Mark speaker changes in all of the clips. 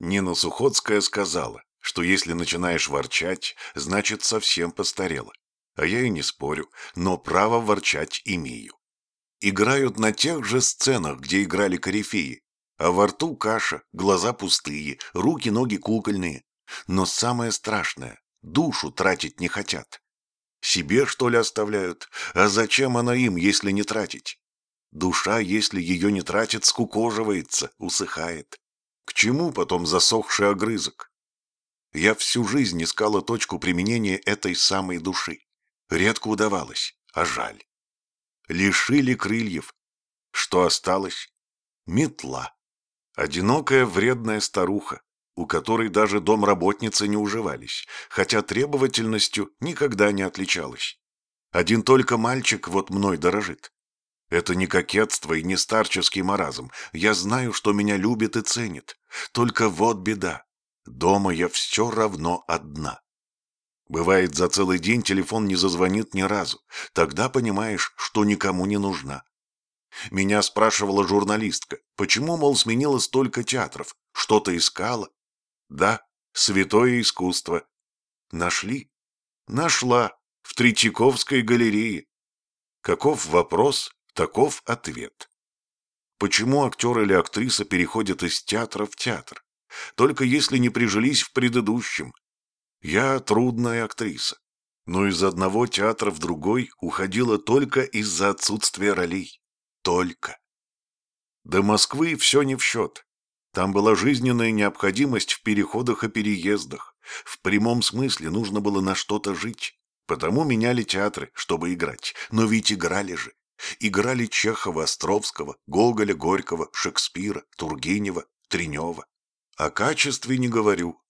Speaker 1: Нина Сухотская сказала, что если начинаешь ворчать, значит совсем постарела. А я и не спорю, но право ворчать имею. Играют на тех же сценах, где играли корифеи, а во рту каша, глаза пустые, руки-ноги кукольные. Но самое страшное — душу тратить не хотят. Себе, что ли, оставляют? А зачем она им, если не тратить? Душа, если ее не тратит, скукоживается, усыхает. К чему потом засохший огрызок? Я всю жизнь искала точку применения этой самой души. Редко удавалось, а жаль. Лишили крыльев. Что осталось? Метла. Одинокая вредная старуха, у которой даже домработницы не уживались, хотя требовательностью никогда не отличалась. Один только мальчик вот мной дорожит. Это не кокетство и не старческий маразм. Я знаю, что меня любит и ценит. Только вот беда. Дома я все равно одна. Бывает, за целый день телефон не зазвонит ни разу. Тогда понимаешь, что никому не нужна. Меня спрашивала журналистка, почему, мол, сменила столько театров? Что-то искала? Да, святое искусство. Нашли? Нашла. В Третьяковской галерее. Каков вопрос, таков ответ. Почему актер или актриса переходят из театра в театр? Только если не прижились в предыдущем. Я трудная актриса, но из одного театра в другой уходила только из-за отсутствия ролей. Только. До Москвы все не в счет. Там была жизненная необходимость в переходах и переездах. В прямом смысле нужно было на что-то жить. Потому меняли театры, чтобы играть. Но ведь играли же. Играли Чехова, Островского, Гоголя, Горького, Шекспира, Тургенева, Тренева. О качестве не говорю,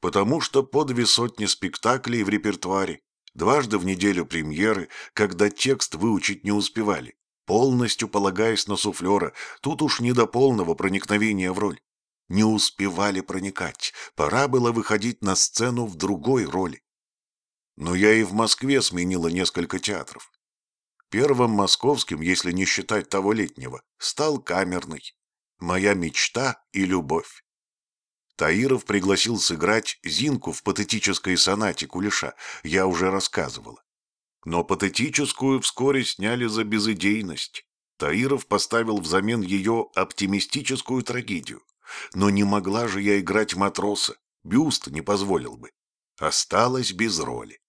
Speaker 1: потому что по две сотни спектаклей в репертуаре, дважды в неделю премьеры, когда текст выучить не успевали, полностью полагаясь на суфлера, тут уж не до полного проникновения в роль. Не успевали проникать, пора было выходить на сцену в другой роли. Но я и в Москве сменила несколько театров. Первым московским, если не считать того летнего, стал камерный. Моя мечта и любовь. Таиров пригласил сыграть Зинку в патетической сонате Кулеша, я уже рассказывала. Но патетическую вскоре сняли за безыдейность. Таиров поставил взамен ее оптимистическую трагедию. Но не могла же я играть матроса, бюст не позволил бы. Осталась без роли.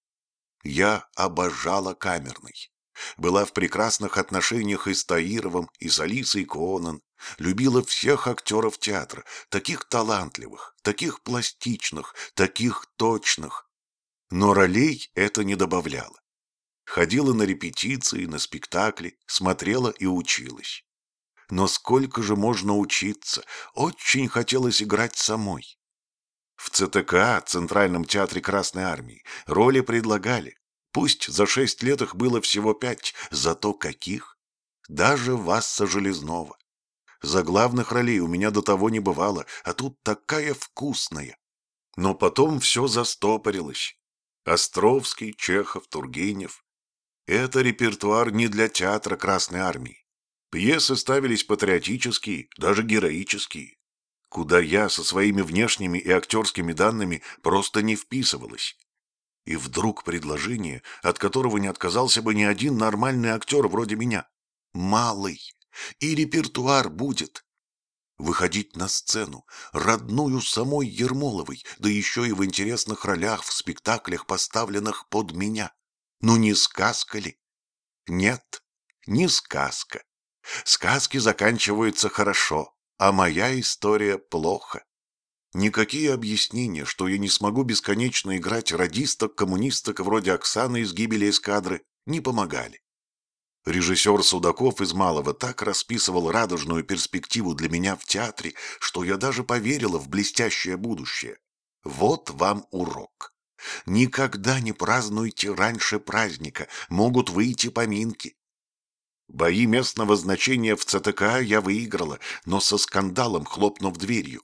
Speaker 1: Я обожала камерный. Была в прекрасных отношениях и с Таировым, и с Алисой Конан. Любила всех актеров театра, таких талантливых, таких пластичных, таких точных. Но ролей это не добавляло. Ходила на репетиции, на спектакли, смотрела и училась. Но сколько же можно учиться? Очень хотелось играть самой. В ЦТК, Центральном театре Красной Армии, роли предлагали. Пусть за шесть лет их было всего пять, зато каких? Даже Васса Железного. За главных ролей у меня до того не бывало, а тут такая вкусная. Но потом все застопорилось. Островский, Чехов, Тургенев. Это репертуар не для театра Красной Армии. Пьесы ставились патриотические, даже героические. Куда я со своими внешними и актерскими данными просто не вписывалась. И вдруг предложение, от которого не отказался бы ни один нормальный актер вроде меня. Малый. И репертуар будет. Выходить на сцену, родную самой Ермоловой, да еще и в интересных ролях в спектаклях, поставленных под меня. Ну не сказка ли? Нет, не сказка. Сказки заканчиваются хорошо, а моя история плохо. Никакие объяснения, что я не смогу бесконечно играть радисток-коммунисток вроде Оксаны из «Гибели эскадры», не помогали. Режиссер Судаков из Малого так расписывал радужную перспективу для меня в театре, что я даже поверила в блестящее будущее. Вот вам урок. Никогда не празднуйте раньше праздника, могут выйти поминки. Бои местного значения в ЦТК я выиграла, но со скандалом хлопнув дверью.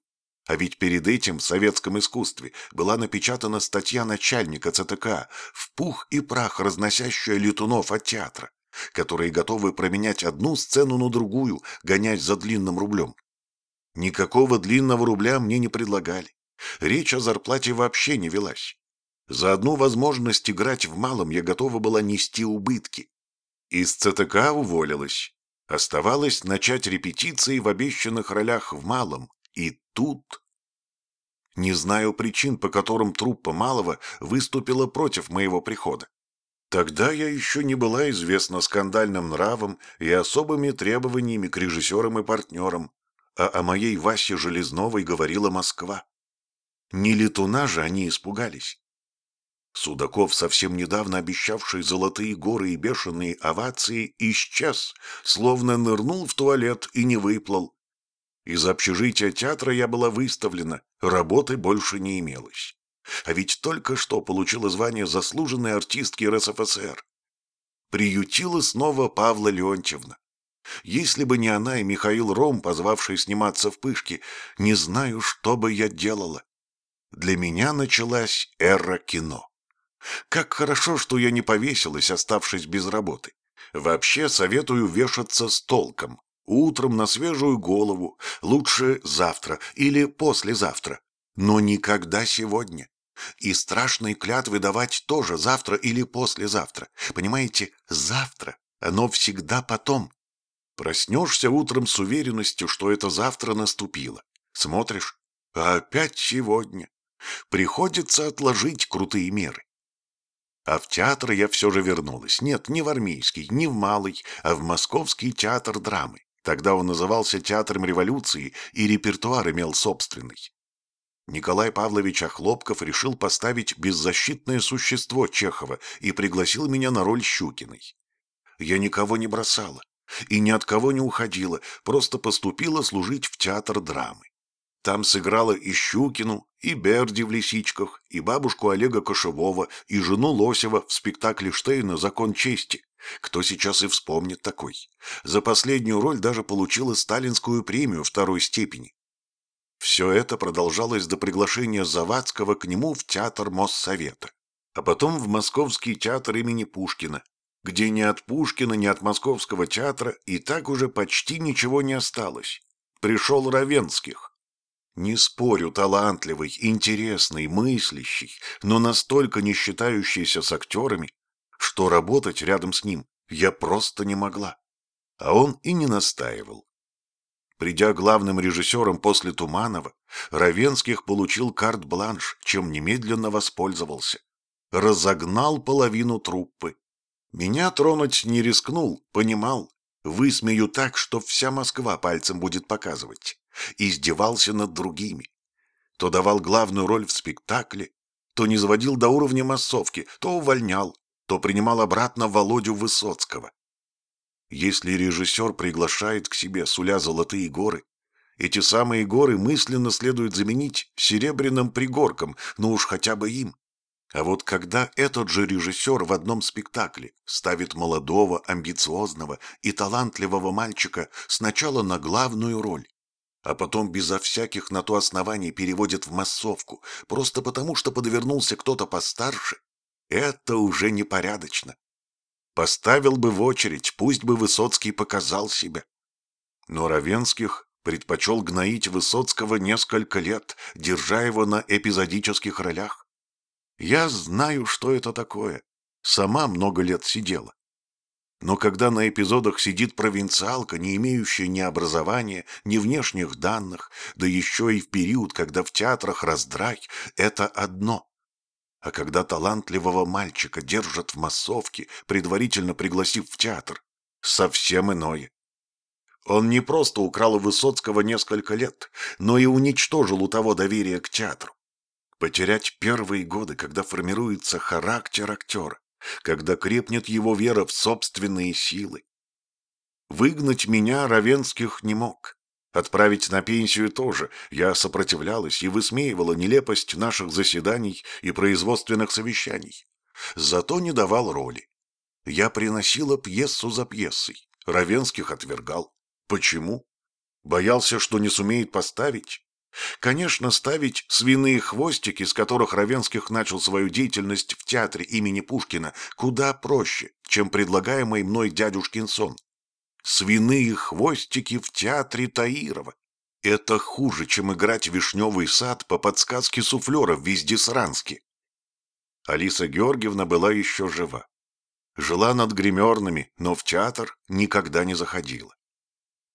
Speaker 1: А ведь перед этим в советском искусстве была напечатана статья начальника ЦТК в пух и прах разносящая летунов от театра, которые готовы променять одну сцену на другую, гонясь за длинным рублем. Никакого длинного рубля мне не предлагали. Речь о зарплате вообще не велась. За одну возможность играть в малом я готова была нести убытки. Из ЦТК уволилась. Оставалось начать репетиции в обещанных ролях в малом. И тут... Не знаю причин, по которым труппа малого выступила против моего прихода. Тогда я еще не была известна скандальным нравом и особыми требованиями к режиссерам и партнерам, а о моей Васе Железновой говорила Москва. Не летуна же они испугались. Судаков, совсем недавно обещавший золотые горы и бешеные овации, исчез, словно нырнул в туалет и не выплыл. Из общежития театра я была выставлена, работы больше не имелось. А ведь только что получила звание заслуженной артистки РСФСР. Приютила снова Павла Леонтьевна. Если бы не она и Михаил Ром, позвавший сниматься в «Пышке», не знаю, что бы я делала. Для меня началась эра кино. Как хорошо, что я не повесилась, оставшись без работы. Вообще советую вешаться с толком. Утром на свежую голову, лучше завтра или послезавтра, но никогда сегодня. И страшные клятвы давать тоже завтра или послезавтра. Понимаете, завтра, оно всегда потом. Проснешься утром с уверенностью, что это завтра наступило. Смотришь, а опять сегодня. Приходится отложить крутые меры. А в театр я все же вернулась. Нет, не в армейский, не в малый, а в московский театр драмы. Тогда он назывался Театром революции, и репертуар имел собственный. Николай Павлович Охлопков решил поставить беззащитное существо Чехова и пригласил меня на роль Щукиной. Я никого не бросала и ни от кого не уходила, просто поступила служить в театр драмы. Там сыграла и Щукину, и Берди в «Лисичках», и бабушку Олега Кошевого, и жену Лосева в спектакле Штейна «Закон чести». Кто сейчас и вспомнит такой? За последнюю роль даже получила сталинскую премию второй степени. Все это продолжалось до приглашения Завадского к нему в театр Моссовета, а потом в Московский театр имени Пушкина, где ни от Пушкина, ни от Московского театра и так уже почти ничего не осталось. Пришел Равенских. Не спорю, талантливый, интересный, мыслящий, но настолько не считающийся с актерами, что работать рядом с ним я просто не могла. А он и не настаивал. Придя главным режиссером после Туманова, Равенских получил карт-бланш, чем немедленно воспользовался. Разогнал половину труппы. Меня тронуть не рискнул, понимал. Высмею так, что вся Москва пальцем будет показывать издевался над другими. То давал главную роль в спектакле, то не заводил до уровня массовки, то увольнял, то принимал обратно Володю Высоцкого. Если режиссер приглашает к себе, суля золотые горы, эти самые горы мысленно следует заменить серебряным пригорком, ну уж хотя бы им. А вот когда этот же режиссер в одном спектакле ставит молодого, амбициозного и талантливого мальчика сначала на главную роль, а потом безо всяких на то оснований переводит в массовку, просто потому, что подвернулся кто-то постарше, это уже непорядочно. Поставил бы в очередь, пусть бы Высоцкий показал себя. Но Равенских предпочел гноить Высоцкого несколько лет, держа его на эпизодических ролях. Я знаю, что это такое. Сама много лет сидела. Но когда на эпизодах сидит провинциалка, не имеющая ни образования, ни внешних данных, да еще и в период, когда в театрах раздрай, это одно. А когда талантливого мальчика держат в массовке, предварительно пригласив в театр, совсем иное. Он не просто украл у Высоцкого несколько лет, но и уничтожил у того доверие к театру. Потерять первые годы, когда формируется характер актера, когда крепнет его вера в собственные силы. Выгнать меня Равенских не мог. Отправить на пенсию тоже. Я сопротивлялась и высмеивала нелепость наших заседаний и производственных совещаний. Зато не давал роли. Я приносила пьесу за пьесой. Равенских отвергал. Почему? Боялся, что не сумеет поставить? Конечно, ставить свиные хвостики, с которых Равенских начал свою деятельность в театре имени Пушкина, куда проще, чем предлагаемый мной дядюшкин сон. Свиные хвостики в театре Таирова. Это хуже, чем играть вишневый сад по подсказке суфлера в Вездесранске. Алиса Георгиевна была еще жива. Жила над гримерными, но в театр никогда не заходила.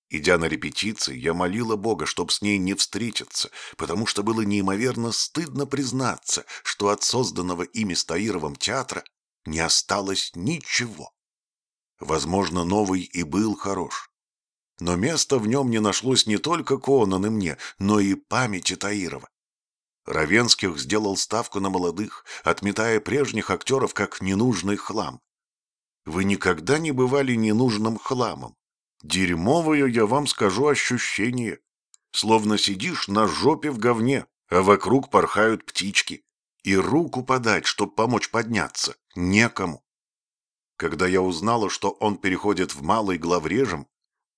Speaker 1: Идя на репетиции, я молила Бога, чтоб с ней не встретиться, потому что было неимоверно стыдно признаться, что от созданного ими Стаировым театра не осталось ничего. Возможно, новый и был хорош. Но места в нем не нашлось не только Конан и мне, но и памяти Таирова. Равенских сделал ставку на молодых, отметая прежних актеров как ненужный хлам. Вы никогда не бывали ненужным хламом. Дерьмовое, я вам скажу, ощущение. Словно сидишь на жопе в говне, а вокруг порхают птички. И руку подать, чтоб помочь подняться, некому. Когда я узнала, что он переходит в малый главрежем,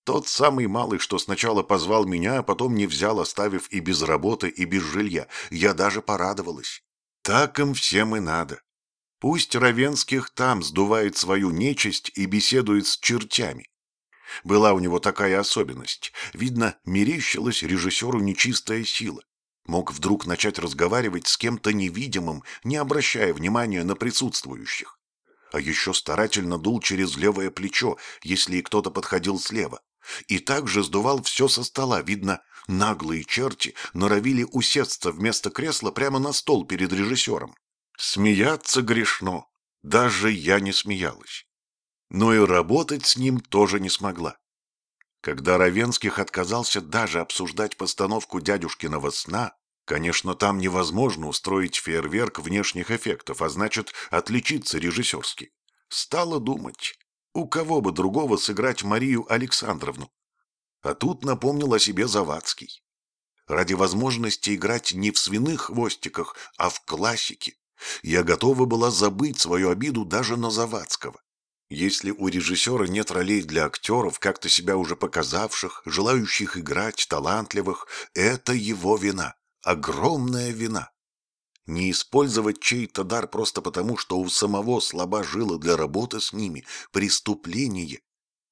Speaker 1: тот самый малый, что сначала позвал меня, а потом не взял, оставив и без работы, и без жилья, я даже порадовалась. Так им всем и надо. Пусть Равенских там сдувает свою нечисть и беседует с чертями. Была у него такая особенность. Видно, мерещилась режиссеру нечистая сила. Мог вдруг начать разговаривать с кем-то невидимым, не обращая внимания на присутствующих. А еще старательно дул через левое плечо, если кто-то подходил слева. И также сдувал все со стола. Видно, наглые черти норовили усесться вместо кресла прямо на стол перед режиссером. Смеяться грешно. Даже я не смеялась но и работать с ним тоже не смогла. Когда Равенских отказался даже обсуждать постановку дядюшкиного сна, конечно, там невозможно устроить фейерверк внешних эффектов, а значит, отличиться режиссерски. Стала думать, у кого бы другого сыграть Марию Александровну. А тут напомнил о себе Завадский. Ради возможности играть не в свиных хвостиках, а в классике, я готова была забыть свою обиду даже на Завадского. Если у режиссера нет ролей для актеров, как-то себя уже показавших, желающих играть, талантливых, это его вина. Огромная вина. Не использовать чей-то дар просто потому, что у самого слаба жила для работы с ними – преступление.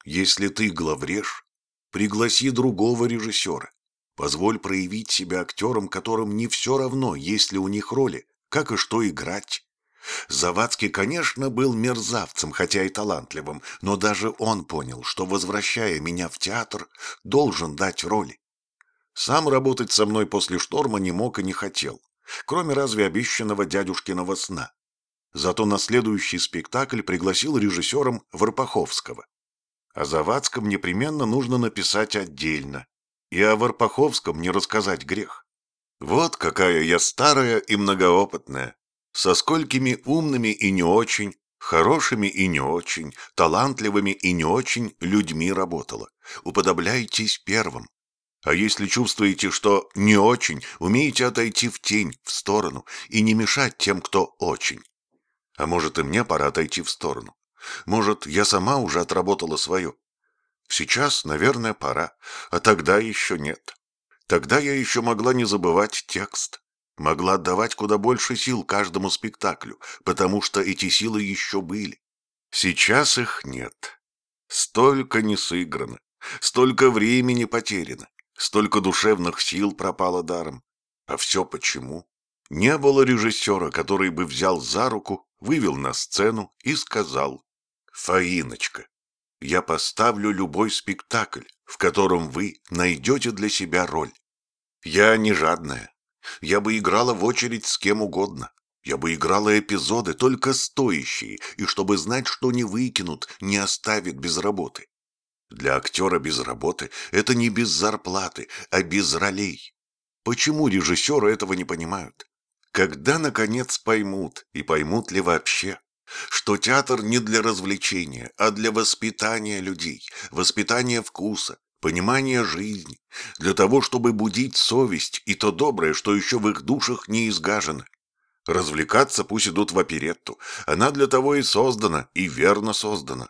Speaker 1: Если ты главреж, пригласи другого режиссера. Позволь проявить себя актерам, которым не все равно, есть ли у них роли, как и что играть. Завадский, конечно, был мерзавцем, хотя и талантливым, но даже он понял, что, возвращая меня в театр, должен дать роли. Сам работать со мной после шторма не мог и не хотел, кроме разве обещанного дядюшкиного сна. Зато на следующий спектакль пригласил режиссером Варпаховского. О Завадском непременно нужно написать отдельно, и о Варпаховском не рассказать грех. Вот какая я старая и многоопытная, со сколькими умными и не очень, хорошими и не очень, талантливыми и не очень людьми работала. Уподобляйтесь первым. А если чувствуете, что не очень, умеете отойти в тень, в сторону, и не мешать тем, кто очень. А может, и мне пора отойти в сторону. Может, я сама уже отработала свое. Сейчас, наверное, пора, а тогда еще нет. Тогда я еще могла не забывать текст могла отдавать куда больше сил каждому спектаклю, потому что эти силы еще были. Сейчас их нет. Столько не сыграно, столько времени потеряно, столько душевных сил пропало даром. А все почему? Не было режиссера, который бы взял за руку, вывел на сцену и сказал «Фаиночка, я поставлю любой спектакль, в котором вы найдете для себя роль. Я не жадная, я бы играла в очередь с кем угодно. Я бы играла эпизоды, только стоящие, и чтобы знать, что не выкинут, не оставят без работы. Для актера без работы – это не без зарплаты, а без ролей. Почему режиссеры этого не понимают? Когда, наконец, поймут, и поймут ли вообще, что театр не для развлечения, а для воспитания людей, воспитания вкуса, понимание жизни, для того, чтобы будить совесть и то доброе, что еще в их душах не изгажено. Развлекаться пусть идут в оперетту, она для того и создана, и верно создана.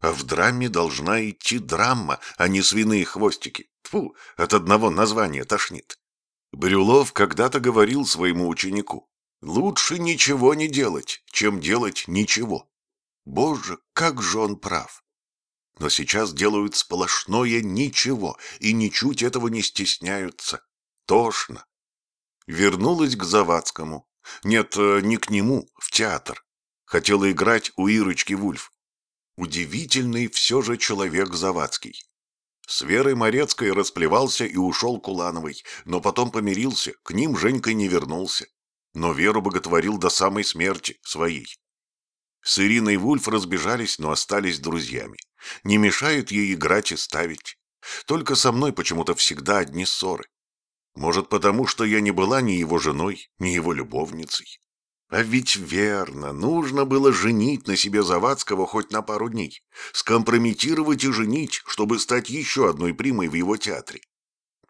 Speaker 1: А в драме должна идти драма, а не свиные хвостики. Тьфу, от одного названия тошнит. Брюлов когда-то говорил своему ученику, «Лучше ничего не делать, чем делать ничего». Боже, как же он прав! но сейчас делают сплошное ничего и ничуть этого не стесняются. Тошно. Вернулась к Завадскому. Нет, э, не к нему, в театр. Хотела играть у Ирочки Вульф. Удивительный все же человек Завадский. С Верой Морецкой расплевался и ушел к Улановой, но потом помирился, к ним Женькой не вернулся. Но Веру боготворил до самой смерти своей. С Ириной Вульф разбежались, но остались друзьями. Не мешает ей играть и ставить. Только со мной почему-то всегда одни ссоры. Может, потому что я не была ни его женой, ни его любовницей. А ведь верно, нужно было женить на себе Завадского хоть на пару дней. Скомпрометировать и женить, чтобы стать еще одной примой в его театре.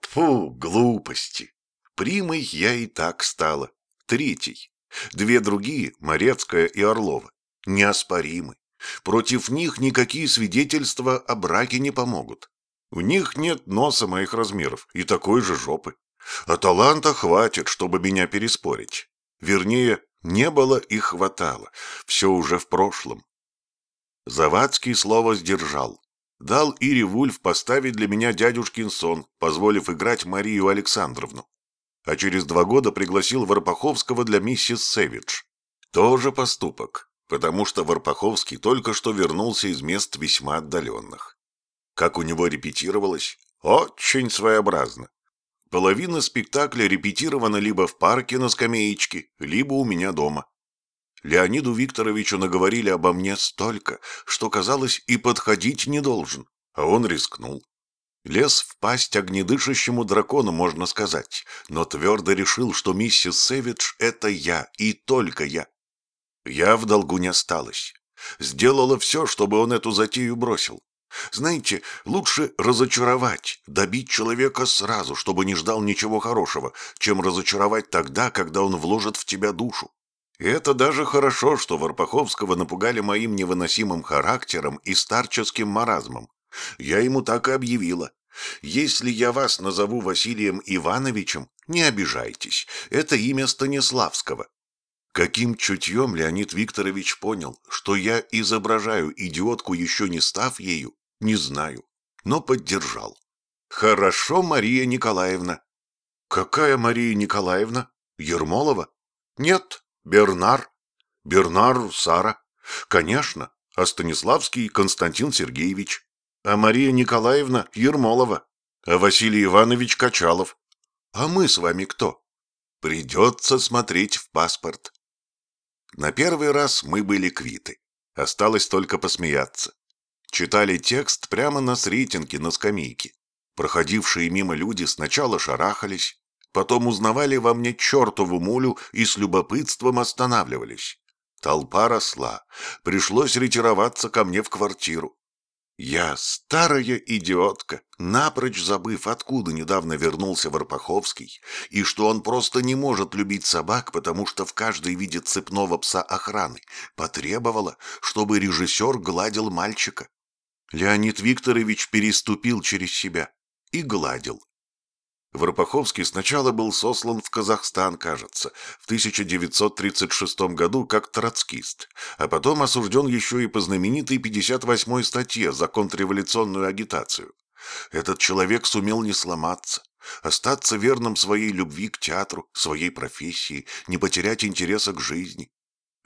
Speaker 1: Фу, глупости. Примой я и так стала. Третий. Две другие, Морецкая и Орлова, неоспоримы. Против них никакие свидетельства о браке не помогут. У них нет носа моих размеров и такой же жопы. А таланта хватит, чтобы меня переспорить. Вернее, не было и хватало. Все уже в прошлом. Завадский слово сдержал. Дал Ире Вульф поставить для меня дядюшкин сон, позволив играть Марию Александровну. А через два года пригласил Варпаховского для миссис Сэвидж. Тоже поступок, потому что Варпаховский только что вернулся из мест весьма отдаленных. Как у него репетировалось? Очень своеобразно. Половина спектакля репетирована либо в парке на скамеечке, либо у меня дома. Леониду Викторовичу наговорили обо мне столько, что, казалось, и подходить не должен, а он рискнул. Лез в пасть огнедышащему дракону, можно сказать, но твердо решил, что миссис Сэвидж — это я, и только я. Я в долгу не осталась. Сделала все, чтобы он эту затею бросил. Знаете, лучше разочаровать, добить человека сразу, чтобы не ждал ничего хорошего, чем разочаровать тогда, когда он вложит в тебя душу. Это даже хорошо, что Варпаховского напугали моим невыносимым характером и старческим маразмом. Я ему так и объявила. Если я вас назову Василием Ивановичем, не обижайтесь, это имя Станиславского. Каким чутьем Леонид Викторович понял, что я изображаю идиотку, еще не став ею, не знаю, но поддержал. Хорошо, Мария Николаевна. Какая Мария Николаевна? Ермолова? Нет, Бернар. Бернар Сара. Конечно, а Станиславский Константин Сергеевич. А Мария Николаевна Ермолова. А Василий Иванович Качалов. А мы с вами кто? Придется смотреть в паспорт. На первый раз мы были квиты. Осталось только посмеяться. Читали текст прямо на сретенке на скамейке. Проходившие мимо люди сначала шарахались, потом узнавали во мне чертову мулю и с любопытством останавливались. Толпа росла, пришлось ретироваться ко мне в квартиру. Я, старая идиотка, напрочь забыв, откуда недавно вернулся Варпаховский, и что он просто не может любить собак, потому что в каждой видит цепного пса охраны, потребовала, чтобы режиссер гладил мальчика. Леонид Викторович переступил через себя и гладил. Варпаховский сначала был сослан в Казахстан, кажется, в 1936 году как троцкист, а потом осужден еще и по знаменитой 58-й статье за контрреволюционную агитацию. Этот человек сумел не сломаться, остаться верным своей любви к театру, своей профессии, не потерять интереса к жизни.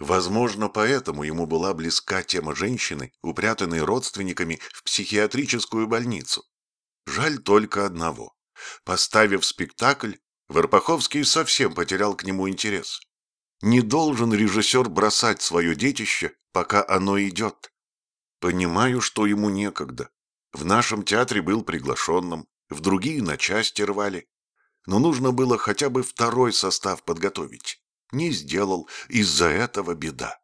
Speaker 1: Возможно, поэтому ему была близка тема женщины, упрятанной родственниками в психиатрическую больницу. Жаль только одного. Поставив спектакль, Варпаховский совсем потерял к нему интерес. Не должен режиссер бросать свое детище, пока оно идет. Понимаю, что ему некогда. В нашем театре был приглашенным, в другие на части рвали. Но нужно было хотя бы второй состав подготовить. Не сделал, из-за этого беда.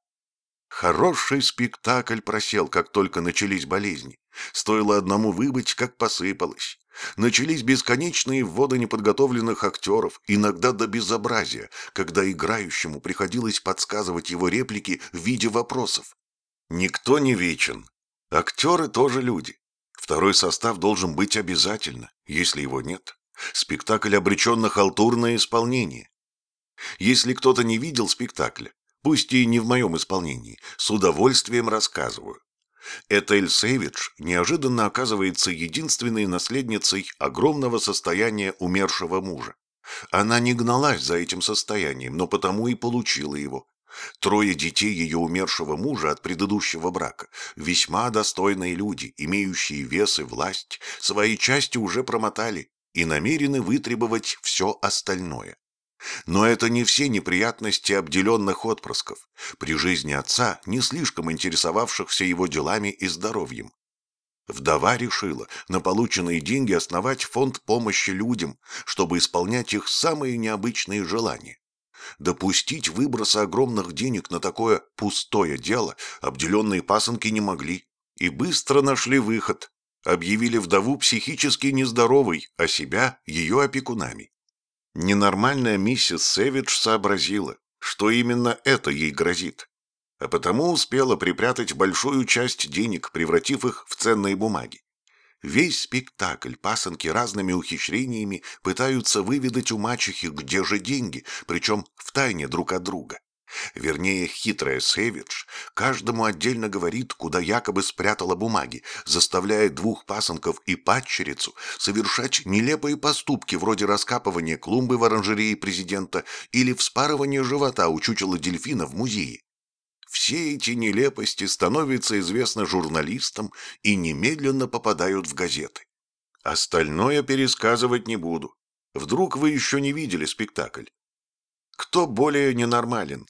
Speaker 1: Хороший спектакль просел, как только начались болезни. Стоило одному выбыть, как посыпалось. Начались бесконечные вводы неподготовленных актеров, иногда до безобразия, когда играющему приходилось подсказывать его реплики в виде вопросов. Никто не вечен. Актеры тоже люди. Второй состав должен быть обязательно, если его нет. Спектакль обречен на халтурное исполнение. Если кто-то не видел спектакля, пусть и не в моем исполнении, с удовольствием рассказываю. Этель Сейвидж неожиданно оказывается единственной наследницей огромного состояния умершего мужа. Она не гналась за этим состоянием, но потому и получила его. Трое детей ее умершего мужа от предыдущего брака, весьма достойные люди, имеющие вес и власть, свои части уже промотали и намерены вытребовать все остальное. Но это не все неприятности обделенных отпрысков, при жизни отца, не слишком интересовавшихся его делами и здоровьем. Вдова решила на полученные деньги основать фонд помощи людям, чтобы исполнять их самые необычные желания. Допустить выброса огромных денег на такое пустое дело обделенные пасынки не могли и быстро нашли выход. Объявили вдову психически нездоровой, а себя ее опекунами. Ненормальная миссис Сэвидж сообразила, что именно это ей грозит, а потому успела припрятать большую часть денег, превратив их в ценные бумаги. Весь спектакль пасынки разными ухищрениями пытаются выведать у мачехи, где же деньги, причем в тайне друг от друга. Вернее, хитрая Сэвидж каждому отдельно говорит, куда якобы спрятала бумаги, заставляя двух пасынков и падчерицу совершать нелепые поступки вроде раскапывания клумбы в оранжерее президента или вспарывания живота у чучела дельфина в музее. Все эти нелепости становятся известны журналистам и немедленно попадают в газеты. Остальное пересказывать не буду. Вдруг вы еще не видели спектакль? Кто более ненормален,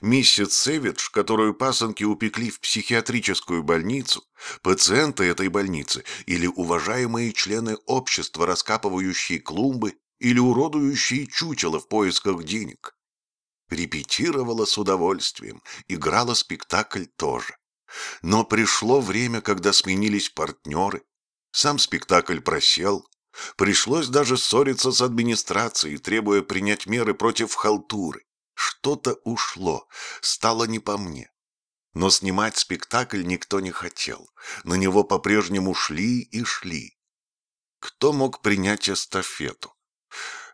Speaker 1: Миссис Сэвидж, которую пасынки упекли в психиатрическую больницу, пациенты этой больницы или уважаемые члены общества, раскапывающие клумбы или уродующие чучело в поисках денег. Репетировала с удовольствием, играла спектакль тоже. Но пришло время, когда сменились партнеры. Сам спектакль просел. Пришлось даже ссориться с администрацией, требуя принять меры против халтуры. Что-то ушло, стало не по мне. Но снимать спектакль никто не хотел. На него по-прежнему шли и шли. Кто мог принять эстафету?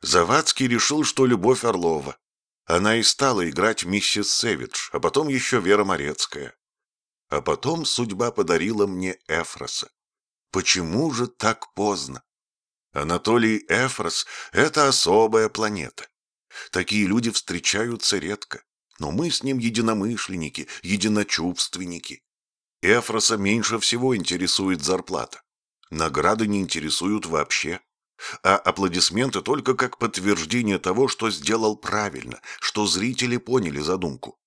Speaker 1: Завадский решил, что Любовь Орлова. Она и стала играть миссис Сэвидж, а потом еще Вера Морецкая. А потом судьба подарила мне Эфроса. Почему же так поздно? Анатолий Эфрос — это особая планета. Такие люди встречаются редко, но мы с ним единомышленники, единочувственники. Эфроса меньше всего интересует зарплата. Награды не интересуют вообще. А аплодисменты только как подтверждение того, что сделал правильно, что зрители поняли задумку.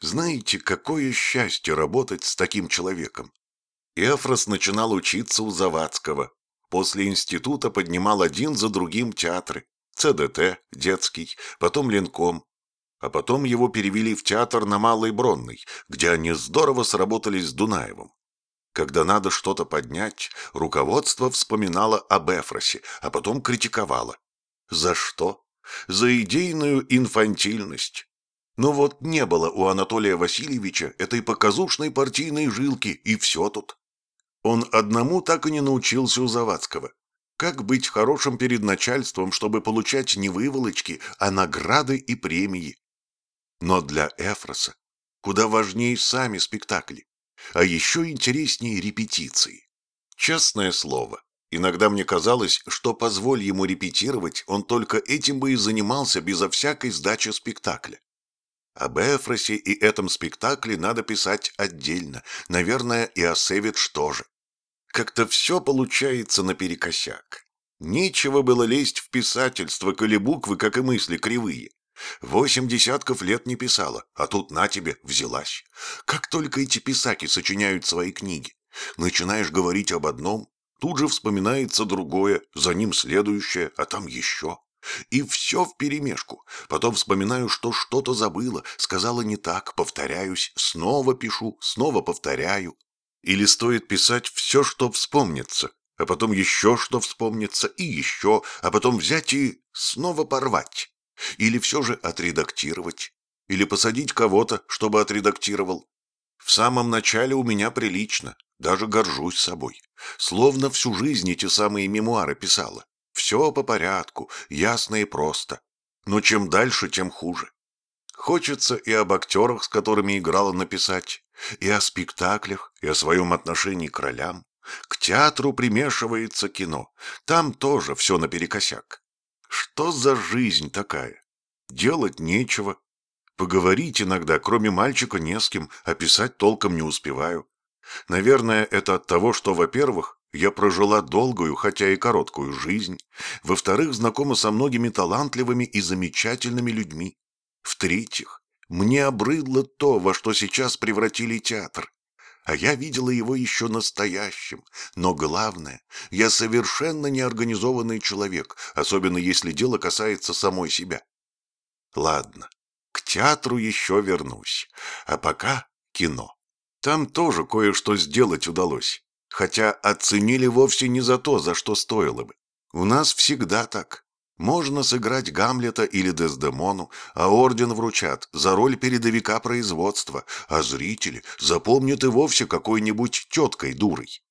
Speaker 1: Знаете, какое счастье работать с таким человеком? Эфрос начинал учиться у Завадского. После института поднимал один за другим театры, ЦДТ, детский, потом Ленком. А потом его перевели в театр на Малой Бронной, где они здорово сработались с Дунаевым. Когда надо что-то поднять, руководство вспоминало об Эфросе, а потом критиковало. За что? За идейную инфантильность. Но вот не было у Анатолия Васильевича этой показушной партийной жилки, и все тут. Он одному так и не научился у Завадского. Как быть хорошим перед начальством, чтобы получать не выволочки, а награды и премии? Но для Эфроса куда важнее сами спектакли, а еще интереснее репетиции. Честное слово, иногда мне казалось, что позволь ему репетировать, он только этим бы и занимался безо всякой сдачи спектакля. Об Эфросе и этом спектакле надо писать отдельно, наверное, и о Севидж тоже. Как-то все получается наперекосяк. Нечего было лезть в писательство, коли буквы, как и мысли, кривые. Восемь десятков лет не писала, а тут на тебе взялась. Как только эти писаки сочиняют свои книги. Начинаешь говорить об одном, тут же вспоминается другое, за ним следующее, а там еще. И все вперемешку. Потом вспоминаю, что что-то забыла, сказала не так, повторяюсь, снова пишу, снова повторяю. Или стоит писать все, что вспомнится, а потом еще что вспомнится, и еще, а потом взять и снова порвать. Или все же отредактировать. Или посадить кого-то, чтобы отредактировал. В самом начале у меня прилично, даже горжусь собой. Словно всю жизнь эти самые мемуары писала. Все по порядку, ясно и просто. Но чем дальше, тем хуже. Хочется и об актерах, с которыми играла, написать, и о спектаклях, и о своем отношении к ролям. К театру примешивается кино. Там тоже все наперекосяк. Что за жизнь такая? Делать нечего. Поговорить иногда, кроме мальчика, не с кем, а писать толком не успеваю. Наверное, это от того, что, во-первых, я прожила долгую, хотя и короткую жизнь, во-вторых, знакома со многими талантливыми и замечательными людьми, в-третьих, мне обрыдло то, во что сейчас превратили театр, а я видела его еще настоящим. Но главное, я совершенно неорганизованный человек, особенно если дело касается самой себя. Ладно, к театру еще вернусь, а пока кино. Там тоже кое-что сделать удалось, хотя оценили вовсе не за то, за что стоило бы. У нас всегда так. Можно сыграть Гамлета или Дездемону, а орден вручат за роль передовика производства, а зрители запомнят и вовсе какой-нибудь теткой дурой.